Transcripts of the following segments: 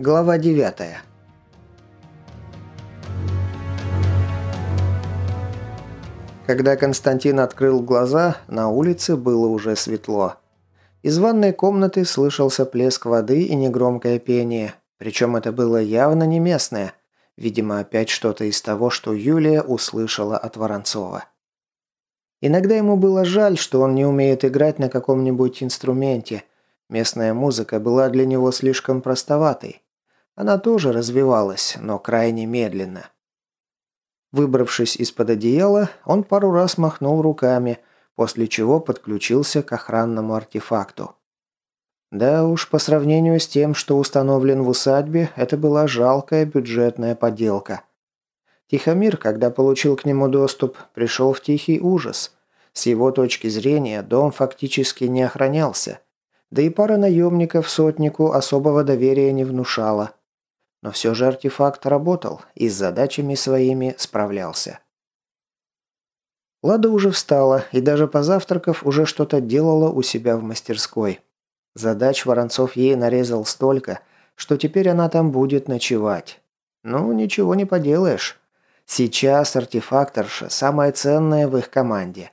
Глава 9. Когда Константин открыл глаза, на улице было уже светло. Из ванной комнаты слышался плеск воды и негромкое пение, причем это было явно не местное. Видимо, опять что-то из того, что Юлия услышала от Воронцова. Иногда ему было жаль, что он не умеет играть на каком-нибудь инструменте. Местная музыка была для него слишком простоватой. Она тоже развивалась, но крайне медленно. Выбравшись из-под одеяла, он пару раз махнул руками, после чего подключился к охранному артефакту. Да уж, по сравнению с тем, что установлен в усадьбе, это была жалкая бюджетная подделка. Тихомир, когда получил к нему доступ, пришел в тихий ужас. С его точки зрения, дом фактически не охранялся. Да и пара наемников сотнику особого доверия не внушала. Но все же артефакт работал и с задачами своими справлялся. Лада уже встала и даже позавтракав уже что-то делала у себя в мастерской. Задач Воронцов ей нарезал столько, что теперь она там будет ночевать. Ну, ничего не поделаешь. Сейчас артефакторша самая ценная в их команде.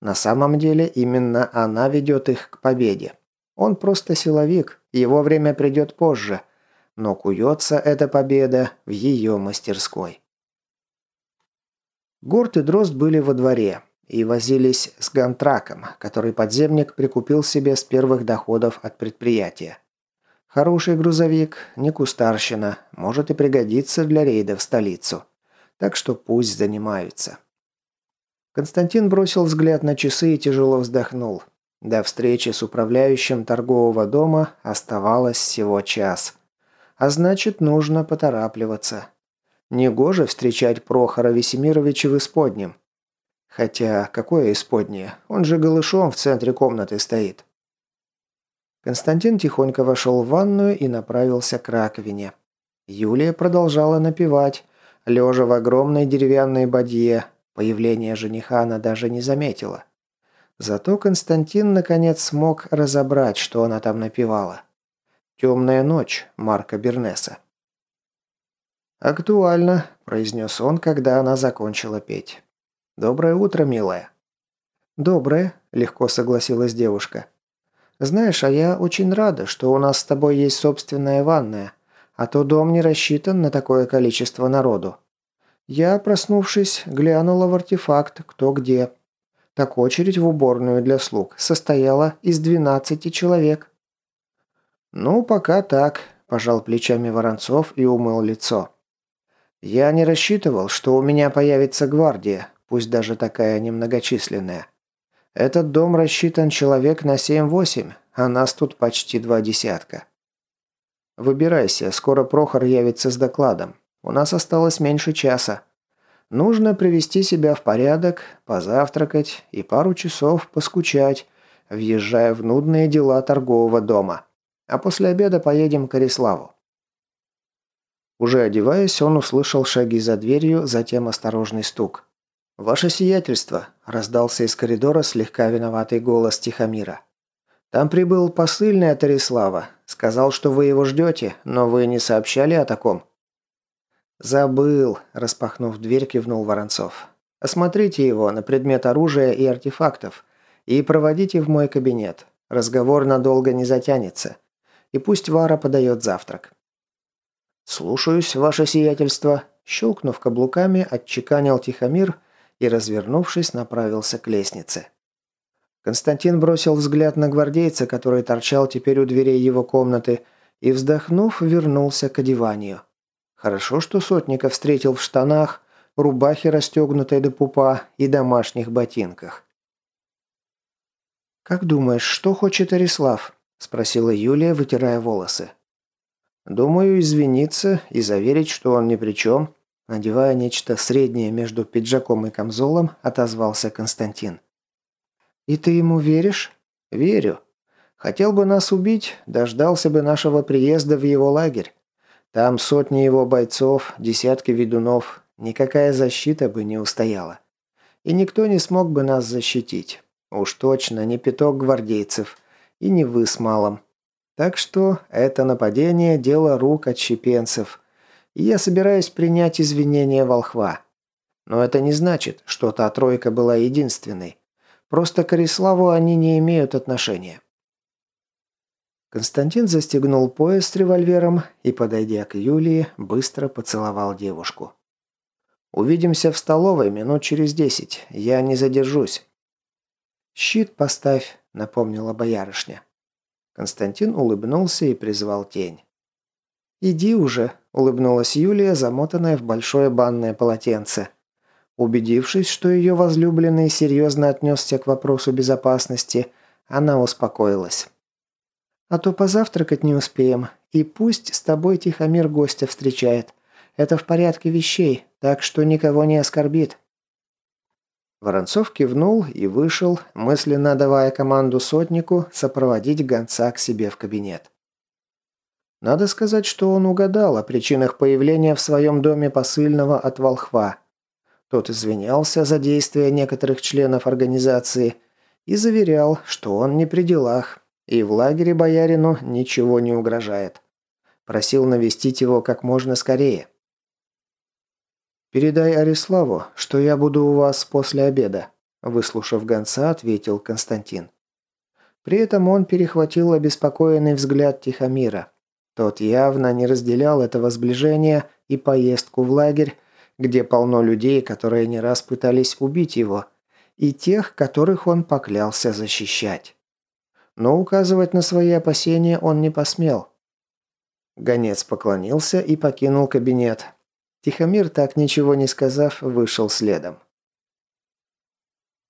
На самом деле именно она ведет их к победе. Он просто силовик, его время придет позже – но куется эта победа в ее мастерской. Горд и Дрозд были во дворе и возились с гантраком, который подземник прикупил себе с первых доходов от предприятия. Хороший грузовик, не кустарщина, может и пригодится для рейда в столицу. Так что пусть занимаются. Константин бросил взгляд на часы и тяжело вздохнул. До встречи с управляющим торгового дома оставалось всего час. А значит, нужно поторапливаться. Негоже встречать Прохора Весемировича в исподнем. Хотя, какое исподнее? Он же голышом в центре комнаты стоит. Константин тихонько вошел в ванную и направился к раковине. Юлия продолжала напевать, лежа в огромной деревянной бадье. Появление жениха она даже не заметила. Зато Константин наконец смог разобрать, что она там напевала. «Темная ночь» Марка Бернеса. «Актуально», – произнес он, когда она закончила петь. «Доброе утро, милая». «Доброе», – легко согласилась девушка. «Знаешь, а я очень рада, что у нас с тобой есть собственная ванная, а то дом не рассчитан на такое количество народу. Я, проснувшись, глянула в артефакт кто где. Так очередь в уборную для слуг состояла из 12 человек». «Ну, пока так», – пожал плечами Воронцов и умыл лицо. «Я не рассчитывал, что у меня появится гвардия, пусть даже такая немногочисленная. Этот дом рассчитан человек на 7-8, а нас тут почти два десятка. Выбирайся, скоро Прохор явится с докладом. У нас осталось меньше часа. Нужно привести себя в порядок, позавтракать и пару часов поскучать, въезжая в нудные дела торгового дома. А после обеда поедем к Ариславу». Уже одеваясь, он услышал шаги за дверью, затем осторожный стук. «Ваше сиятельство!» – раздался из коридора слегка виноватый голос Тихомира. «Там прибыл посыльный от Арислава. Сказал, что вы его ждете, но вы не сообщали о таком». «Забыл», – распахнув дверь, кивнул Воронцов. «Осмотрите его на предмет оружия и артефактов и проводите в мой кабинет. Разговор надолго не затянется и пусть Вара подает завтрак». «Слушаюсь, ваше сиятельство», – щелкнув каблуками, отчеканил Тихомир и, развернувшись, направился к лестнице. Константин бросил взгляд на гвардейца, который торчал теперь у дверей его комнаты, и, вздохнув, вернулся к одеванию. Хорошо, что Сотников встретил в штанах, рубахе, расстегнутой до пупа, и домашних ботинках. «Как думаешь, что хочет Арислав?» – спросила Юлия, вытирая волосы. «Думаю, извиниться и заверить, что он ни при чем», надевая нечто среднее между пиджаком и камзолом, отозвался Константин. «И ты ему веришь?» «Верю. Хотел бы нас убить, дождался бы нашего приезда в его лагерь. Там сотни его бойцов, десятки ведунов, никакая защита бы не устояла. И никто не смог бы нас защитить. Уж точно не пяток гвардейцев, и не вы с малым. Так что это нападение – дело рук отщепенцев. И я собираюсь принять извинения волхва. Но это не значит, что та тройка была единственной. Просто к Кориславу они не имеют отношения. Константин застегнул пояс с револьвером и, подойдя к Юлии, быстро поцеловал девушку. «Увидимся в столовой минут через десять. Я не задержусь». «Щит поставь», — напомнила боярышня. Константин улыбнулся и призвал тень. «Иди уже», — улыбнулась Юлия, замотанная в большое банное полотенце. Убедившись, что ее возлюбленный серьезно отнесся к вопросу безопасности, она успокоилась. «А то позавтракать не успеем, и пусть с тобой Тихомир гостя встречает. Это в порядке вещей, так что никого не оскорбит». Воронцов кивнул и вышел, мысленно давая команду сотнику сопроводить гонца к себе в кабинет. Надо сказать, что он угадал о причинах появления в своем доме посыльного от волхва – тот извинялся за действия некоторых членов организации и заверял, что он не при делах, и в лагере боярину ничего не угрожает. Просил навестить его как можно скорее. «Передай Ариславу, что я буду у вас после обеда», выслушав гонца, ответил Константин. При этом он перехватил обеспокоенный взгляд Тихомира. Тот явно не разделял этого сближения и поездку в лагерь, где полно людей, которые не раз пытались убить его, и тех, которых он поклялся защищать. Но указывать на свои опасения он не посмел. Гонец поклонился и покинул кабинет. Тихомир, так ничего не сказав, вышел следом.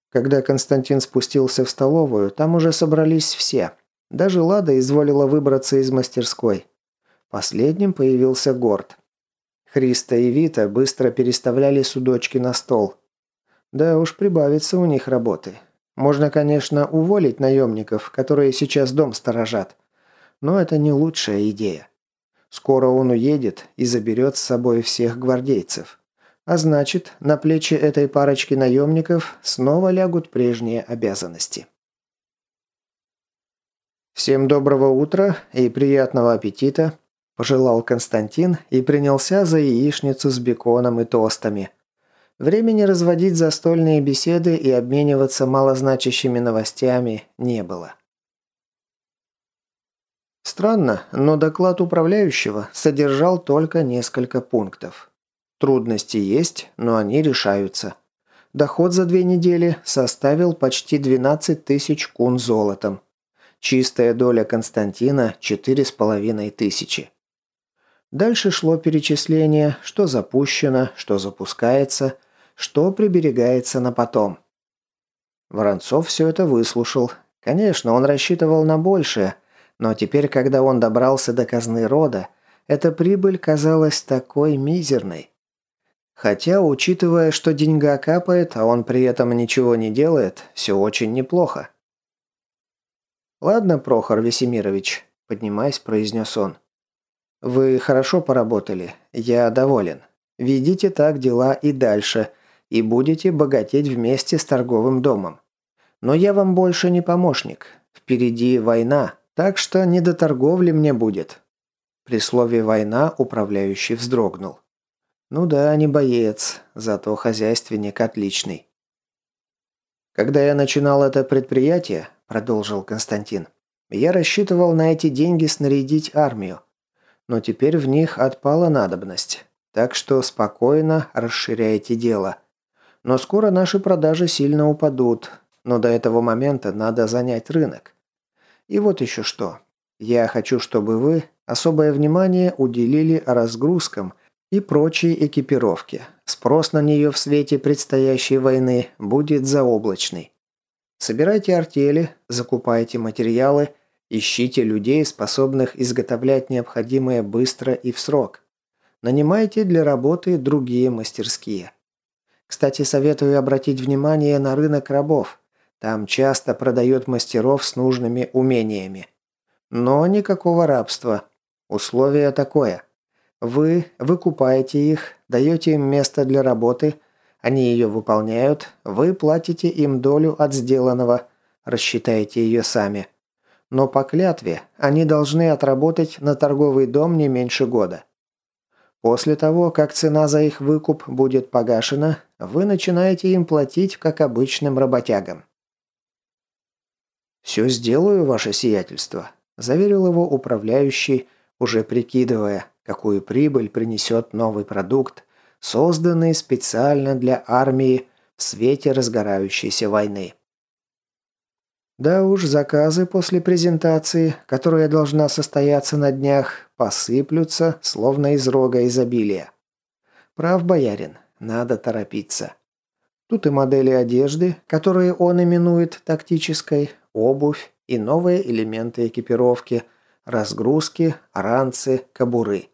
Когда Константин спустился в столовую, там уже собрались все. Даже Лада изволила выбраться из мастерской. Последним появился Горд. Христа и Вита быстро переставляли судочки на стол. Да уж прибавится у них работы. Можно, конечно, уволить наемников, которые сейчас дом сторожат. Но это не лучшая идея. Скоро он уедет и заберет с собой всех гвардейцев. А значит, на плечи этой парочки наемников снова лягут прежние обязанности. Всем доброго утра и приятного аппетита. Пожелал Константин и принялся за яичницу с беконом и тостами. Времени разводить застольные беседы и обмениваться малозначащими новостями не было. Странно, но доклад управляющего содержал только несколько пунктов. Трудности есть, но они решаются. Доход за две недели составил почти 12 тысяч кун золотом. Чистая доля Константина – 4,5 тысячи. Дальше шло перечисление, что запущено, что запускается, что приберегается на потом. Воронцов все это выслушал. Конечно, он рассчитывал на большее, но теперь, когда он добрался до казны рода, эта прибыль казалась такой мизерной. Хотя, учитывая, что деньга капает, а он при этом ничего не делает, все очень неплохо. «Ладно, Прохор Весемирович», – поднимаясь, произнес он. Вы хорошо поработали. Я доволен. Ведите так дела и дальше, и будете богатеть вместе с торговым домом. Но я вам больше не помощник. Впереди война, так что не до торговли мне будет». При слове «война» управляющий вздрогнул. «Ну да, не боец, зато хозяйственник отличный». «Когда я начинал это предприятие», – продолжил Константин, – «я рассчитывал на эти деньги снарядить армию но теперь в них отпала надобность. Так что спокойно расширяйте дело. Но скоро наши продажи сильно упадут, но до этого момента надо занять рынок. И вот еще что. Я хочу, чтобы вы особое внимание уделили разгрузкам и прочей экипировке. Спрос на нее в свете предстоящей войны будет заоблачный. Собирайте артели, закупайте материалы – Ищите людей, способных изготовлять необходимое быстро и в срок. Нанимайте для работы другие мастерские. Кстати, советую обратить внимание на рынок рабов. Там часто продают мастеров с нужными умениями. Но никакого рабства. Условие такое. Вы выкупаете их, даете им место для работы, они ее выполняют, вы платите им долю от сделанного, рассчитаете ее сами – но по клятве они должны отработать на торговый дом не меньше года. После того, как цена за их выкуп будет погашена, вы начинаете им платить, как обычным работягам. «Все сделаю, ваше сиятельство», – заверил его управляющий, уже прикидывая, какую прибыль принесет новый продукт, созданный специально для армии в свете разгорающейся войны. Да уж, заказы после презентации, которая должна состояться на днях, посыплются, словно из рога изобилия. Прав, боярин, надо торопиться. Тут и модели одежды, которые он именует тактической, обувь и новые элементы экипировки, разгрузки, ранцы, кобуры.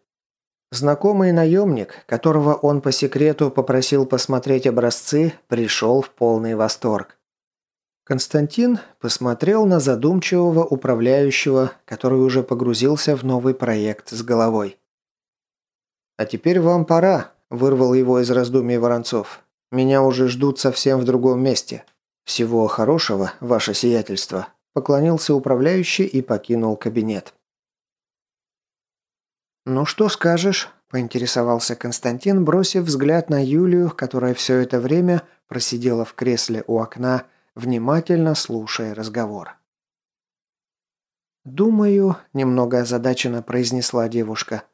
Знакомый наемник, которого он по секрету попросил посмотреть образцы, пришел в полный восторг. Константин посмотрел на задумчивого управляющего, который уже погрузился в новый проект с головой. «А теперь вам пора», – вырвал его из раздумий Воронцов. «Меня уже ждут совсем в другом месте. Всего хорошего, ваше сиятельство», – поклонился управляющий и покинул кабинет. «Ну что скажешь?» – поинтересовался Константин, бросив взгляд на Юлию, которая все это время просидела в кресле у окна, внимательно слушая разговор. «Думаю», – немного озадаченно произнесла девушка,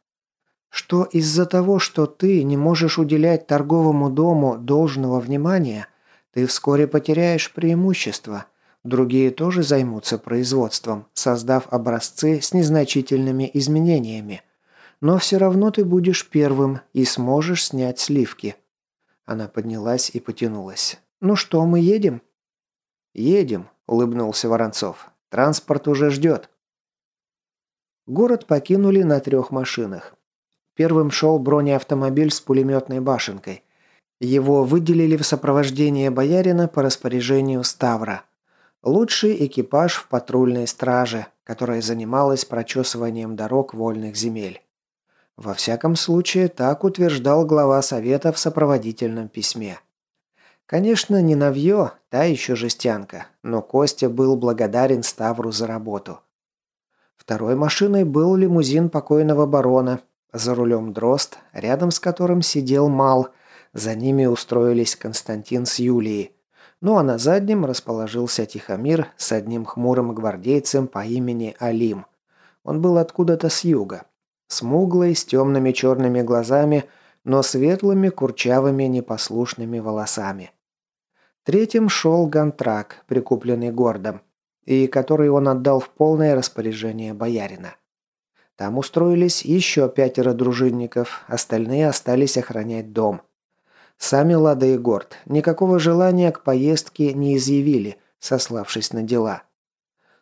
«что из-за того, что ты не можешь уделять торговому дому должного внимания, ты вскоре потеряешь преимущество. Другие тоже займутся производством, создав образцы с незначительными изменениями. Но все равно ты будешь первым и сможешь снять сливки». Она поднялась и потянулась. «Ну что, мы едем?» «Едем», – улыбнулся Воронцов. «Транспорт уже ждет». Город покинули на трех машинах. Первым шел бронеавтомобиль с пулеметной башенкой. Его выделили в сопровождение боярина по распоряжению Ставра. Лучший экипаж в патрульной страже, которая занималась прочесыванием дорог вольных земель. Во всяком случае, так утверждал глава совета в сопроводительном письме. Конечно, не навье, та еще жестянка, но Костя был благодарен Ставру за работу. Второй машиной был лимузин покойного барона, за рулем Дрозд, рядом с которым сидел Мал, за ними устроились Константин с Юлией. Ну а на заднем расположился Тихомир с одним хмурым гвардейцем по имени Алим. Он был откуда-то с юга. Смуглый, с темными черными глазами, но светлыми, курчавыми, непослушными волосами. Третьим шел Гантрак, прикупленный Гордом, и который он отдал в полное распоряжение боярина. Там устроились еще пятеро дружинников, остальные остались охранять дом. Сами Лада и Горд никакого желания к поездке не изъявили, сославшись на дела.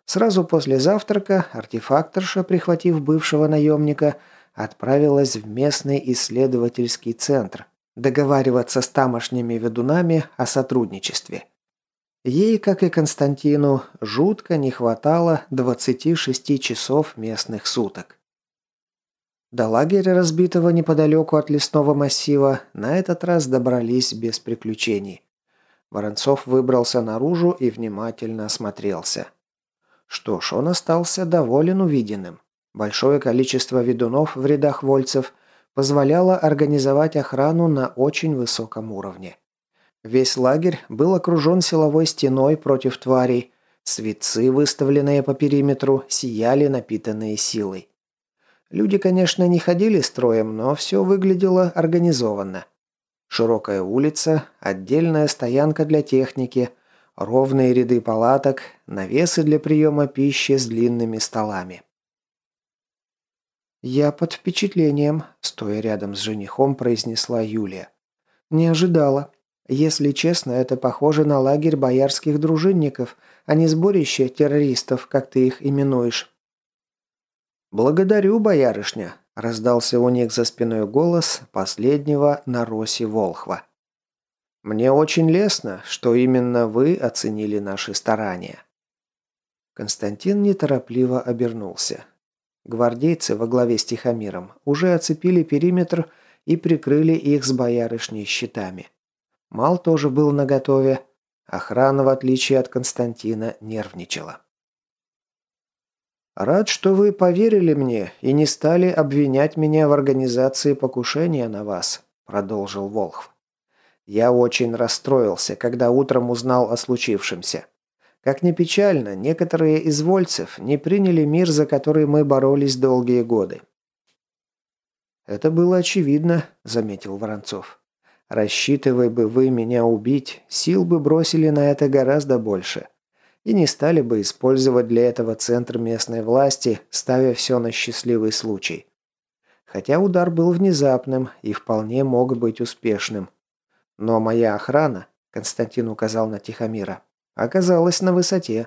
Сразу после завтрака артефакторша, прихватив бывшего наемника, отправилась в местный исследовательский центр, договариваться с тамошними ведунами о сотрудничестве. Ей, как и Константину, жутко не хватало 26 часов местных суток. До лагеря, разбитого неподалеку от лесного массива, на этот раз добрались без приключений. Воронцов выбрался наружу и внимательно осмотрелся. Что ж, он остался доволен увиденным. Большое количество ведунов в рядах вольцев – позволяло организовать охрану на очень высоком уровне. Весь лагерь был окружен силовой стеной против тварей. Светцы, выставленные по периметру, сияли напитанные силой. Люди, конечно, не ходили строем, но все выглядело организованно. Широкая улица, отдельная стоянка для техники, ровные ряды палаток, навесы для приема пищи с длинными столами. «Я под впечатлением», – стоя рядом с женихом, произнесла Юлия. «Не ожидала. Если честно, это похоже на лагерь боярских дружинников, а не сборище террористов, как ты их именуешь». «Благодарю, боярышня», – раздался у них за спиной голос последнего на росе Волхва. «Мне очень лестно, что именно вы оценили наши старания». Константин неторопливо обернулся. Гвардейцы во главе с Тихомиром уже оцепили периметр и прикрыли их с боярышней щитами. Мал тоже был наготове. Охрана, в отличие от Константина, нервничала. «Рад, что вы поверили мне и не стали обвинять меня в организации покушения на вас», – продолжил Волхв. «Я очень расстроился, когда утром узнал о случившемся. Как ни печально, некоторые из вольцев не приняли мир, за который мы боролись долгие годы». «Это было очевидно», – заметил Воронцов. «Рассчитывай бы вы меня убить, сил бы бросили на это гораздо больше» и не стали бы использовать для этого центр местной власти, ставя все на счастливый случай. Хотя удар был внезапным и вполне мог быть успешным. Но моя охрана, Константин указал на Тихомира, оказалась на высоте.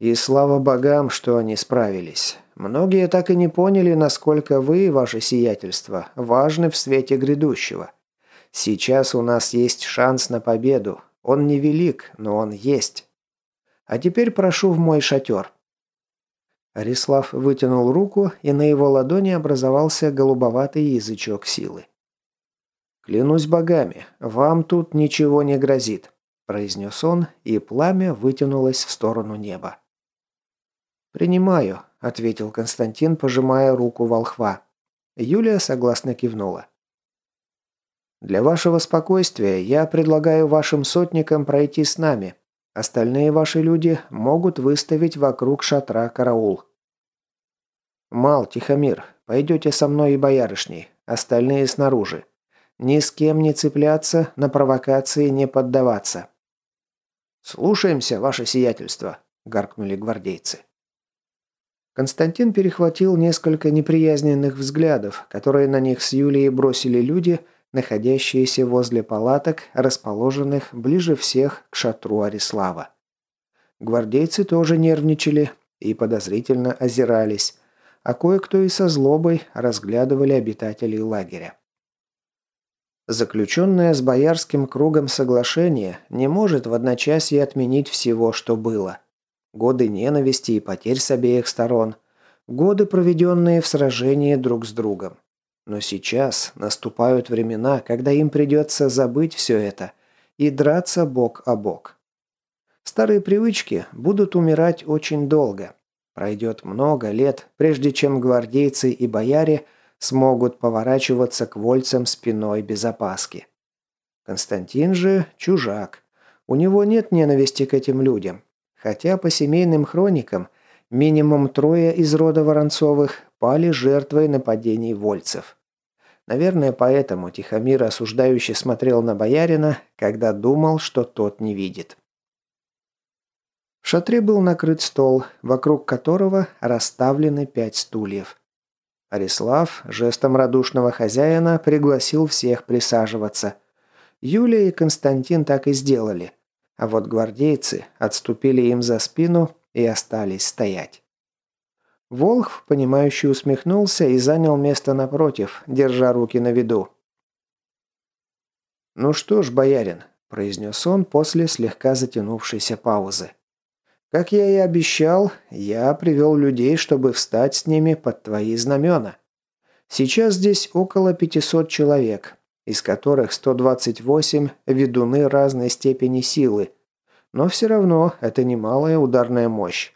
И слава богам, что они справились. Многие так и не поняли, насколько вы, ваше сиятельство, важны в свете грядущего. Сейчас у нас есть шанс на победу, он невелик, но он есть. А теперь прошу в мой шатер». Арислав вытянул руку, и на его ладони образовался голубоватый язычок силы. «Клянусь богами, вам тут ничего не грозит», – произнес он, и пламя вытянулось в сторону неба. «Принимаю», – ответил Константин, пожимая руку волхва. Юлия согласно кивнула. Для вашего спокойствия я предлагаю вашим сотникам пройти с нами. Остальные ваши люди могут выставить вокруг шатра караул. Мал, Тихомир, пойдете со мной и боярышней. Остальные снаружи. Ни с кем не цепляться, на провокации не поддаваться. «Слушаемся, ваше сиятельство», – гаркнули гвардейцы. Константин перехватил несколько неприязненных взглядов, которые на них с Юлией бросили люди – находящиеся возле палаток, расположенных ближе всех к шатру Арислава. Гвардейцы тоже нервничали и подозрительно озирались, а кое-кто и со злобой разглядывали обитателей лагеря. Заключенное с боярским кругом соглашение не может в одночасье отменить всего, что было. Годы ненависти и потерь с обеих сторон, годы, проведенные в сражении друг с другом. Но сейчас наступают времена, когда им придется забыть все это и драться бок о бок. Старые привычки будут умирать очень долго. Пройдет много лет, прежде чем гвардейцы и бояре смогут поворачиваться к вольцам спиной без опаски. Константин же чужак. У него нет ненависти к этим людям. Хотя по семейным хроникам минимум трое из рода Воронцовых пали жертвой нападений вольцев. Наверное, поэтому Тихомир осуждающе смотрел на боярина, когда думал, что тот не видит. В шатре был накрыт стол, вокруг которого расставлены пять стульев. Арислав жестом радушного хозяина пригласил всех присаживаться. Юлия и Константин так и сделали, а вот гвардейцы отступили им за спину и остались стоять. Волхв, понимающе усмехнулся и занял место напротив, держа руки на виду. «Ну что ж, боярин», – произнес он после слегка затянувшейся паузы. «Как я и обещал, я привел людей, чтобы встать с ними под твои знамена. Сейчас здесь около 500 человек, из которых 128 – ведуны разной степени силы, но все равно это немалая ударная мощь.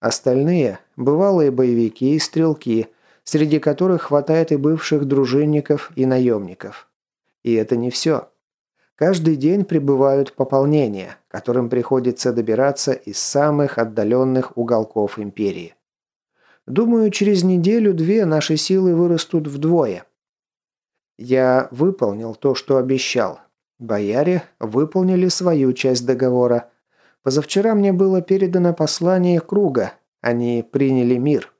Остальные – бывалые боевики и стрелки, среди которых хватает и бывших дружинников и наемников. И это не все. Каждый день прибывают пополнения, которым приходится добираться из самых отдаленных уголков империи. Думаю, через неделю-две наши силы вырастут вдвое. Я выполнил то, что обещал. Бояре выполнили свою часть договора – Позавчера мне было передано послание круга. Они приняли мир.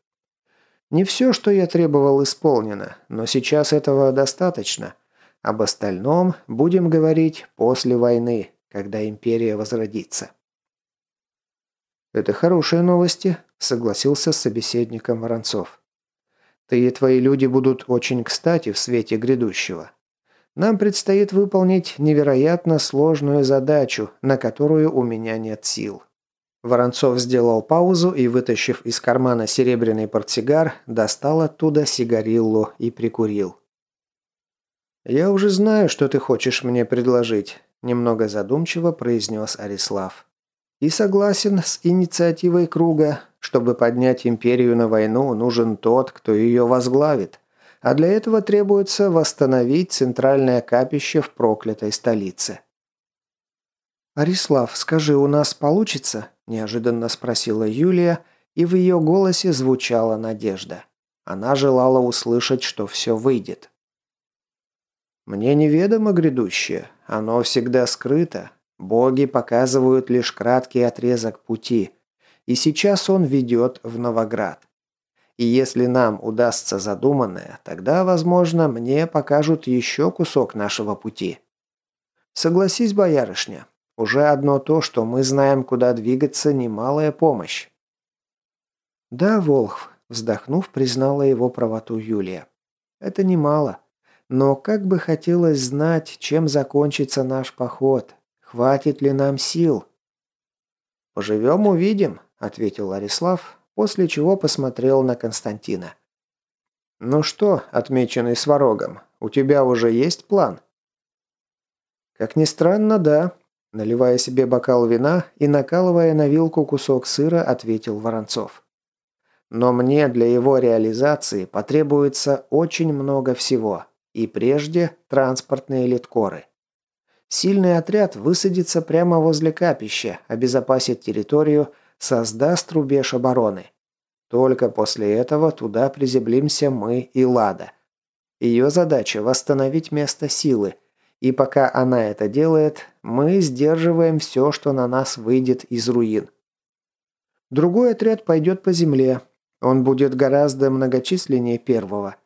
Не все, что я требовал, исполнено, но сейчас этого достаточно. Об остальном будем говорить после войны, когда империя возродится. «Это хорошие новости», – согласился с собеседником Воронцов. «Ты и твои люди будут очень кстати в свете грядущего. Нам предстоит выполнить невероятно сложную задачу, на которую у меня нет сил». Воронцов сделал паузу и, вытащив из кармана серебряный портсигар, достал оттуда сигариллу и прикурил. «Я уже знаю, что ты хочешь мне предложить», – немного задумчиво произнес Арислав. «И согласен с инициативой круга, Чтобы поднять империю на войну, нужен тот, кто ее возглавит. А для этого требуется восстановить центральное капище в проклятой столице. «Арислав, скажи, у нас получится?» – неожиданно спросила Юлия, и в ее голосе звучала надежда. Она желала услышать, что все выйдет. «Мне неведомо грядущее. Оно всегда скрыто. Боги показывают лишь краткий отрезок пути. И сейчас он ведет в Новоград. И если нам удастся задуманное, тогда, возможно, мне покажут еще кусок нашего пути. Согласись, боярышня, уже одно то, что мы знаем, куда двигаться, немалая помощь. Да, Волхв, вздохнув, признала его правоту Юлия. Это немало. Но как бы хотелось знать, чем закончится наш поход. Хватит ли нам сил? Поживем, увидим, ответил Арислав, после чего посмотрел на Константина. «Ну что, отмеченный сварогом, у тебя уже есть план?» «Как ни странно, да», Наливая себе бокал вина и накалывая на вилку кусок сыра, ответил Воронцов. Но мне для его реализации потребуется очень много всего. И прежде транспортные литкоры. Сильный отряд высадится прямо возле капища, обезопасит территорию, создаст рубеж обороны. Только после этого туда приземлимся мы и Лада. Ее задача – восстановить место силы – и пока она это делает, мы сдерживаем все, что на нас выйдет из руин. Другой отряд пойдет по земле. Он будет гораздо многочисленнее первого.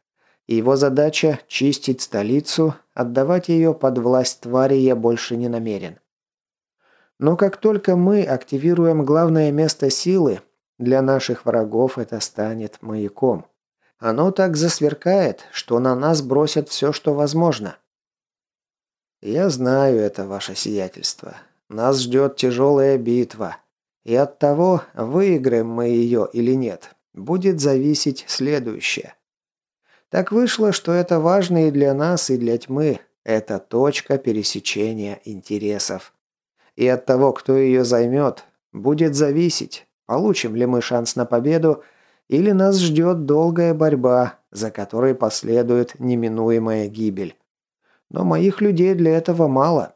Его задача – чистить столицу, отдавать ее под власть твари я больше не намерен. Но как только мы активируем главное место силы, для наших врагов это станет маяком. Оно так засверкает, что на нас бросят все, что возможно. «Я знаю это, ваше сиятельство. Нас ждет тяжелая битва. И от того, выиграем мы ее или нет, будет зависеть следующее. Так вышло, что это важно и для нас, и для тьмы. Это точка пересечения интересов. И от того, кто ее займет, будет зависеть, получим ли мы шанс на победу, или нас ждет долгая борьба, за которой последует неминуемая гибель. Но моих людей для этого мало».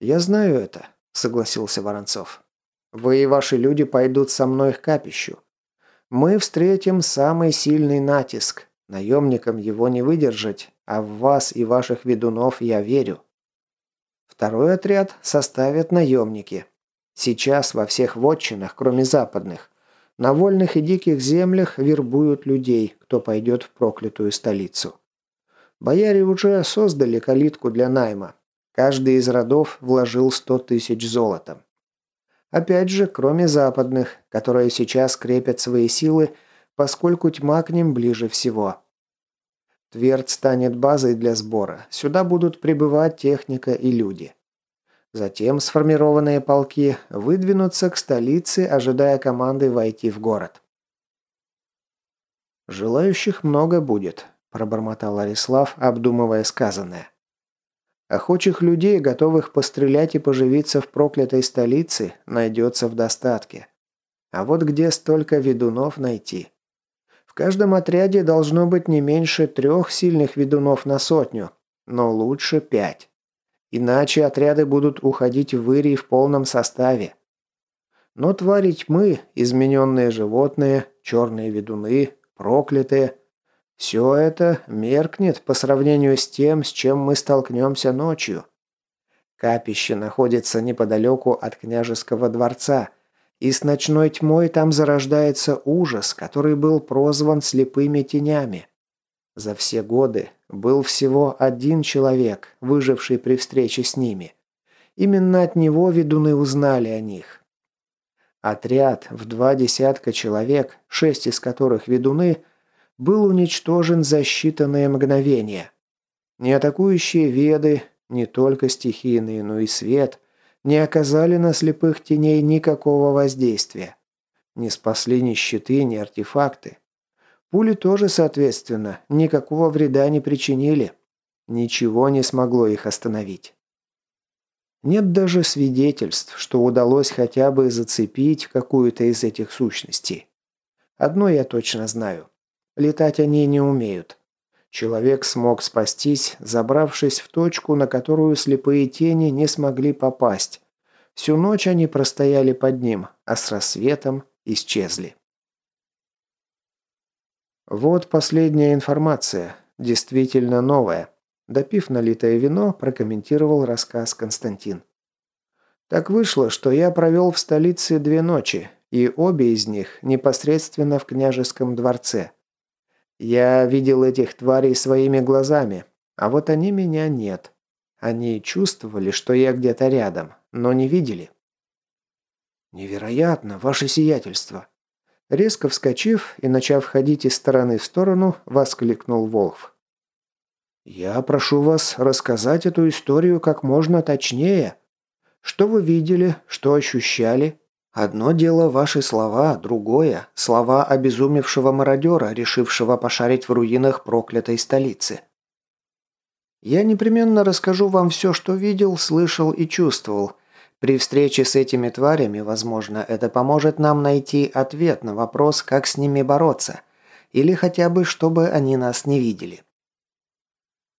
«Я знаю это», — согласился Воронцов. «Вы и ваши люди пойдут со мной к капищу. Мы встретим самый сильный натиск. Наемникам его не выдержать, а в вас и ваших ведунов я верю. Второй отряд составят наемники. Сейчас во всех вотчинах, кроме западных, на вольных и диких землях вербуют людей, кто пойдет в проклятую столицу. Бояре уже создали калитку для найма. Каждый из родов вложил 100 тысяч золотом. Опять же, кроме западных, которые сейчас крепят свои силы, поскольку тьма к ним ближе всего. Твердь станет базой для сбора. Сюда будут прибывать техника и люди. Затем сформированные полки выдвинутся к столице, ожидая команды войти в город. Желающих много будет, пробормотал Арислав, обдумывая сказанное. Охочих людей, готовых пострелять и поживиться в проклятой столице, найдется в достатке. А вот где столько ведунов найти? В каждом отряде должно быть не меньше трех сильных ведунов на сотню, но лучше пять. Иначе отряды будут уходить в Ирий в полном составе. Но твари тьмы, измененные животные, черные ведуны, проклятые – все это меркнет по сравнению с тем, с чем мы столкнемся ночью. Капище находится неподалеку от княжеского дворца, и с ночной тьмой там зарождается ужас, который был прозван слепыми тенями. За все годы был всего один человек, выживший при встрече с ними. Именно от него ведуны узнали о них. Отряд в два десятка человек, шесть из которых ведуны – был уничтожен за считанные мгновения. Не атакующие веды, не только стихийные, но и свет, не оказали на слепых теней никакого воздействия. Не спасли ни щиты, ни артефакты. Пули тоже, соответственно, никакого вреда не причинили. Ничего не смогло их остановить. Нет даже свидетельств, что удалось хотя бы зацепить какую-то из этих сущностей. Одно я точно знаю. Летать они не умеют. Человек смог спастись, забравшись в точку, на которую слепые тени не смогли попасть. Всю ночь они простояли под ним, а с рассветом исчезли. Вот последняя информация, действительно новая. Допив налитое вино, прокомментировал рассказ Константин. Так вышло, что я провел в столице две ночи, и обе из них непосредственно в княжеском дворце. Я видел этих тварей своими глазами, а вот они меня нет. Они чувствовали, что я где-то рядом, но не видели. «Невероятно, ваше сиятельство!» Резко вскочив и начав ходить из стороны в сторону, воскликнул Волхв. «Я прошу вас рассказать эту историю как можно точнее. Что вы видели, что ощущали, Одно дело ваши слова, другое – слова обезумевшего мародера, решившего пошарить в руинах проклятой столицы. Я непременно расскажу вам все, что видел, слышал и чувствовал. При встрече с этими тварями, возможно, это поможет нам найти ответ на вопрос, как с ними бороться. Или хотя бы, чтобы они нас не видели.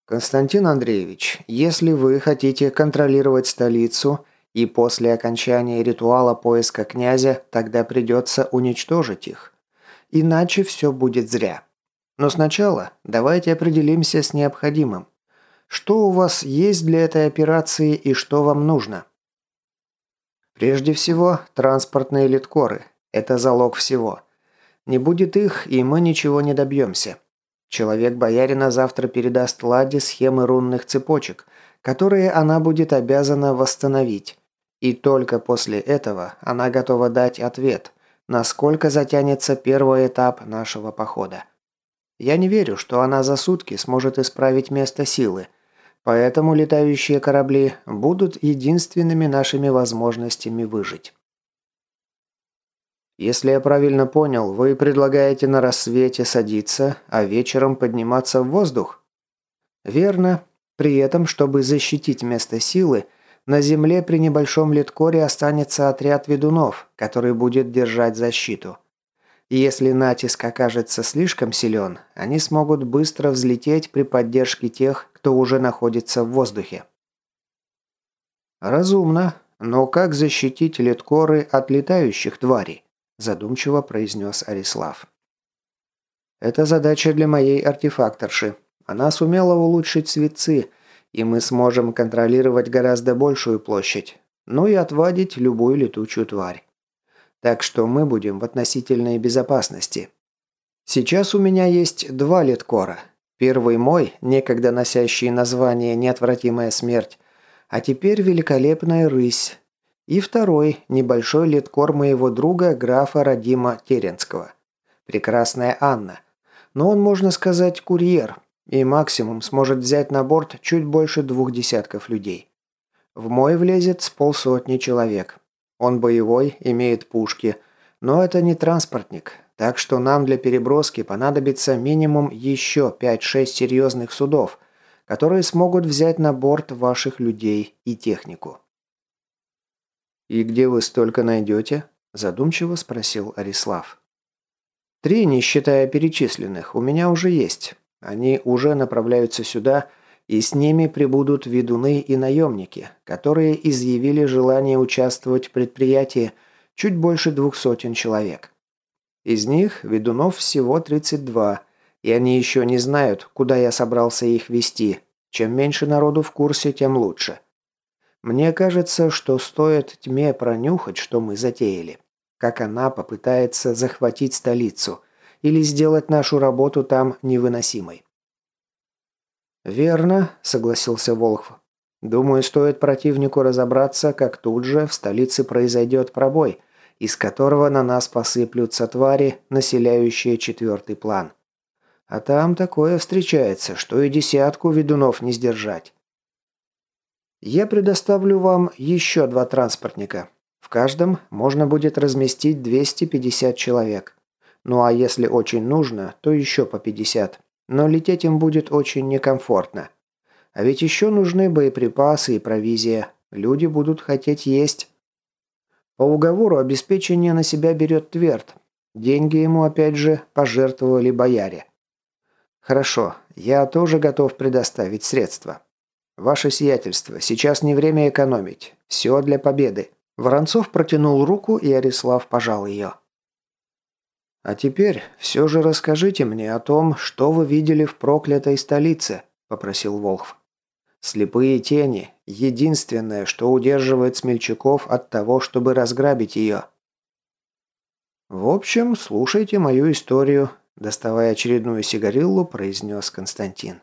Константин Андреевич, если вы хотите контролировать столицу – и после окончания ритуала поиска князя тогда придется уничтожить их. Иначе все будет зря. Но сначала давайте определимся с необходимым. Что у вас есть для этой операции и что вам нужно? Прежде всего, транспортные литкоры. Это залог всего. Не будет их, и мы ничего не добьемся. Человек боярина завтра передаст Ладе схемы рунных цепочек, которые она будет обязана восстановить. И только после этого она готова дать ответ, насколько затянется первый этап нашего похода. Я не верю, что она за сутки сможет исправить место силы, поэтому летающие корабли будут единственными нашими возможностями выжить. Если я правильно понял, вы предлагаете на рассвете садиться, а вечером подниматься в воздух? Верно. При этом, чтобы защитить место силы, на земле при небольшом литкоре останется отряд ведунов, который будет держать защиту. Если натиск окажется слишком силен, они смогут быстро взлететь при поддержке тех, кто уже находится в воздухе. «Разумно. Но как защитить литкоры от летающих тварей?» задумчиво произнес Арислав. «Это задача для моей артефакторши. Она сумела улучшить цветцы – и мы сможем контролировать гораздо большую площадь, ну и отвадить любую летучую тварь. Так что мы будем в относительной безопасности. Сейчас у меня есть два литкора. Первый мой, некогда носящий название «Неотвратимая смерть», а теперь «Великолепная рысь». И второй, небольшой литкор моего друга графа Радима Теренского. Прекрасная Анна. Но он, можно сказать, курьер, и максимум сможет взять на борт чуть больше двух десятков людей. В мой влезет с полсотни человек. Он боевой, имеет пушки, но это не транспортник, так что нам для переброски понадобится минимум еще 5-6 серьезных судов, которые смогут взять на борт ваших людей и технику. «И где вы столько найдете?» – задумчиво спросил Арислав. «Три, не считая перечисленных, у меня уже есть. Они уже направляются сюда, и с ними прибудут ведуны и наемники, которые изъявили желание участвовать в предприятии чуть больше двух сотен человек. Из них ведунов всего 32, и они еще не знают, куда я собрался их вести. Чем меньше народу в курсе, тем лучше. Мне кажется, что стоит тьме пронюхать, что мы затеяли. Как она попытается захватить столицу – или сделать нашу работу там невыносимой. «Верно», — согласился Волхв. «Думаю, стоит противнику разобраться, как тут же в столице произойдет пробой, из которого на нас посыплются твари, населяющие четвертый план. А там такое встречается, что и десятку ведунов не сдержать. Я предоставлю вам еще два транспортника. В каждом можно будет разместить 250 человек. Ну а если очень нужно, то еще по 50. Но лететь им будет очень некомфортно. А ведь еще нужны боеприпасы и провизия. Люди будут хотеть есть. По уговору обеспечение на себя берет Тверд. Деньги ему, опять же, пожертвовали бояре. Хорошо, я тоже готов предоставить средства. Ваше сиятельство, сейчас не время экономить. Все для победы. Воронцов протянул руку, и Арислав пожал ее. «А теперь все же расскажите мне о том, что вы видели в проклятой столице», – попросил Волхв. «Слепые тени – единственное, что удерживает смельчаков от того, чтобы разграбить ее». «В общем, слушайте мою историю», – доставая очередную сигариллу, произнес Константин.